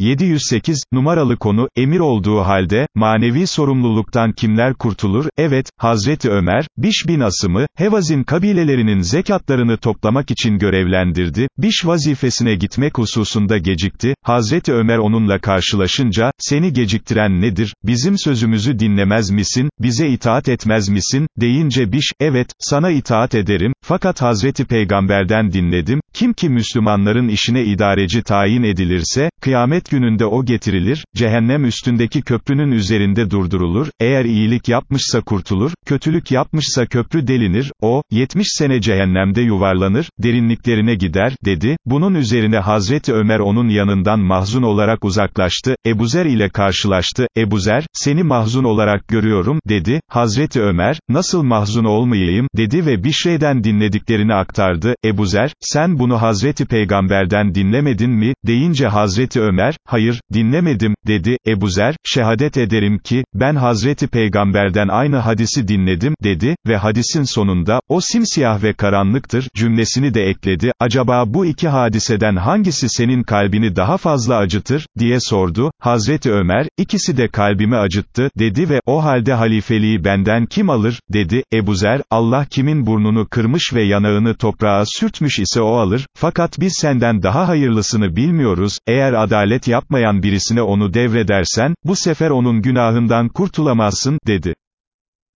708, numaralı konu, emir olduğu halde, manevi sorumluluktan kimler kurtulur, evet, Hazreti Ömer, Biş bin Asım'ı, Hevazin kabilelerinin zekatlarını toplamak için görevlendirdi, Biş vazifesine gitmek hususunda gecikti, Hazreti Ömer onunla karşılaşınca, seni geciktiren nedir, bizim sözümüzü dinlemez misin, bize itaat etmez misin, deyince Biş, evet, sana itaat ederim, fakat Hazreti Peygamberden dinledim, kim ki Müslümanların işine idareci tayin edilirse, kıyamet gününde o getirilir, cehennem üstündeki köprünün üzerinde durdurulur, eğer iyilik yapmışsa kurtulur, kötülük yapmışsa köprü delinir, o, 70 sene cehennemde yuvarlanır, derinliklerine gider, dedi, bunun üzerine Hazreti Ömer onun yanından mahzun olarak uzaklaştı, Ebu Zer ile karşılaştı, Ebu Zer, seni mahzun olarak görüyorum, dedi, Hazreti Ömer, nasıl mahzun olmayayım, dedi ve Bişre'den dinlediklerini aktardı, Ebu Zer, sen bunu Hazreti Peygamberden dinlemedin mi, deyince Hazreti Ömer, hayır, dinlemedim, dedi, Ebu Zer, şehadet ederim ki, ben Hazreti Peygamberden aynı hadisi dinledim, dedi, ve hadisin sonunda, o simsiyah ve karanlıktır, cümlesini de ekledi, acaba bu iki hadiseden hangisi senin kalbini daha fazla acıtır, diye sordu, Hazreti Ömer, ikisi de kalbimi acıttı, dedi ve, o halde halifeliği benden kim alır, dedi, Ebu Zer, Allah kimin burnunu kırmış ve yanağını toprağa sürtmüş ise o alır, fakat biz senden daha hayırlısını bilmiyoruz, eğer adalet yapmayan birisine onu devredersen, bu sefer onun günahından kurtulamazsın, dedi.